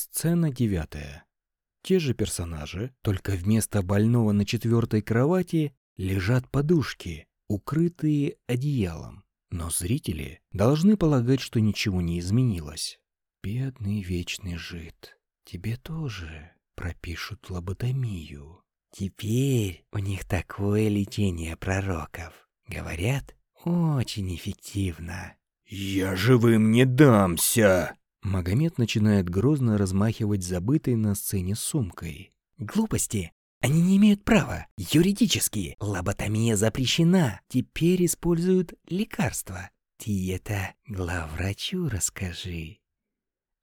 Сцена девятая. Те же персонажи, только вместо больного на четвертой кровати лежат подушки, укрытые одеялом. Но зрители должны полагать, что ничего не изменилось. Бедный вечный жид, тебе тоже пропишут лоботомию. Теперь у них такое лечение пророков. Говорят, очень эффективно. «Я живым не дамся!» Магомед начинает грозно размахивать забытой на сцене сумкой. «Глупости! Они не имеют права. Юридически лоботомия запрещена. Теперь используют лекарства. Ты это главврачу расскажи.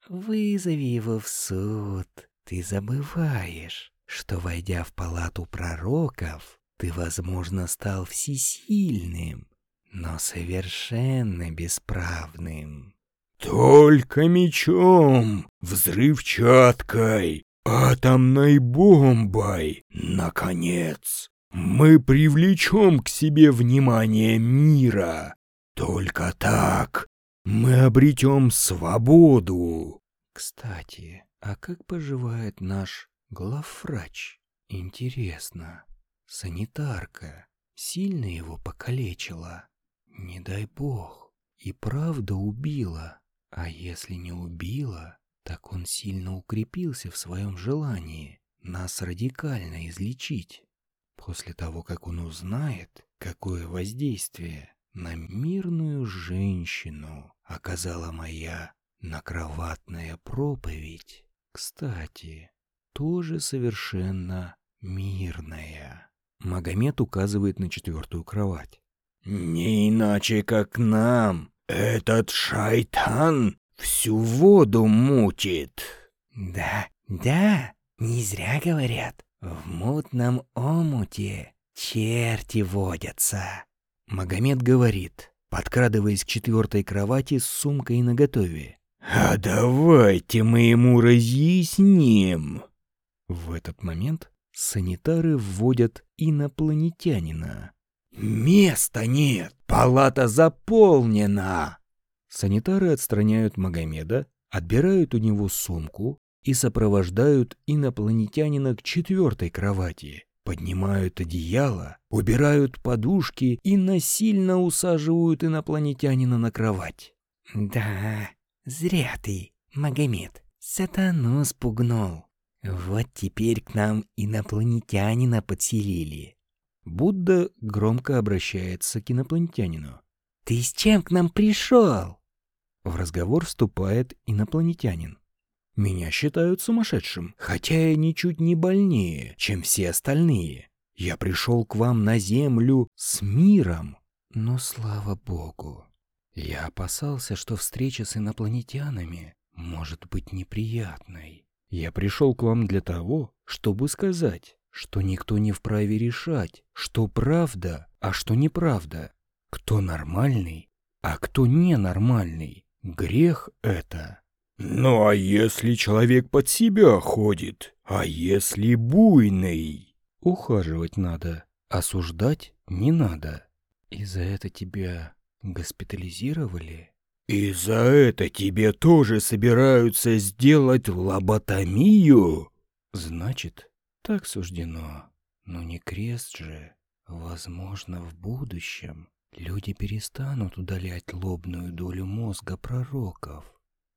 Вызови его в суд. Ты забываешь, что, войдя в палату пророков, ты, возможно, стал всесильным, но совершенно бесправным. Только мечом, взрывчаткой, атомной бомбой, наконец, мы привлечем к себе внимание мира. Только так мы обретем свободу. Кстати, а как поживает наш главврач? Интересно, санитарка сильно его покалечила? Не дай бог, и правда убила. А если не убила, так он сильно укрепился в своем желании нас радикально излечить. После того, как он узнает, какое воздействие на мирную женщину оказала моя накроватная проповедь, кстати, тоже совершенно мирная. Магомед указывает на четвертую кровать. «Не иначе, как нам этот шайтан всю воду мутит». «Да, да, не зря говорят, в мутном омуте черти водятся». Магомед говорит, подкрадываясь к четвертой кровати с сумкой наготове. «А давайте мы ему разъясним». В этот момент санитары вводят инопланетянина. «Места нет! Палата заполнена!» Санитары отстраняют Магомеда, отбирают у него сумку и сопровождают инопланетянина к четвертой кровати, поднимают одеяло, убирают подушки и насильно усаживают инопланетянина на кровать. «Да, зря ты, Магомед, сатану спугнул. Вот теперь к нам инопланетянина подселили». Будда громко обращается к инопланетянину. «Ты с чем к нам пришел?» В разговор вступает инопланетянин. Меня считают сумасшедшим, хотя я ничуть не больнее, чем все остальные. Я пришел к вам на землю с миром. Но слава богу, я опасался, что встреча с инопланетянами может быть неприятной. Я пришел к вам для того, чтобы сказать, что никто не вправе решать, что правда, а что неправда, кто нормальный, а кто ненормальный. Грех это. Ну а если человек под себя ходит? А если буйный? Ухаживать надо, осуждать не надо. И за это тебя госпитализировали? И за это тебе тоже собираются сделать лоботомию? Значит, так суждено. Но не крест же. Возможно, в будущем люди перестанут удалять лобную долю мозга пророков,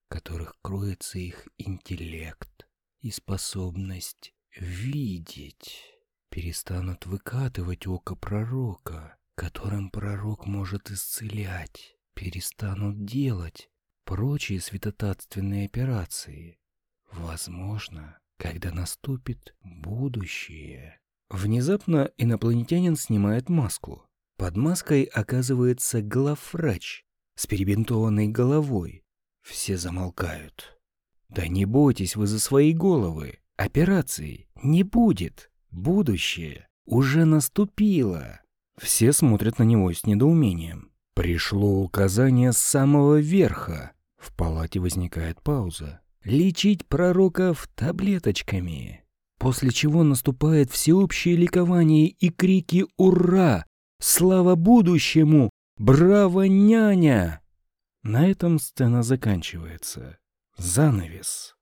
которых кроется их интеллект и способность видеть. Перестанут выкатывать око пророка, которым пророк может исцелять. Перестанут делать прочие святотатственные операции. Возможно, когда наступит будущее. Внезапно инопланетянин снимает маску. Под маской оказывается главврач с перебинтованной головой. Все замолкают. Да не бойтесь вы за свои головы. Операции не будет. Будущее уже наступило. Все смотрят на него с недоумением. Пришло указание с самого верха. В палате возникает пауза. Лечить пророков таблеточками. После чего наступает всеобщее ликование и крики «Ура!» Слава будущему! Браво, няня! На этом сцена заканчивается. Занавес.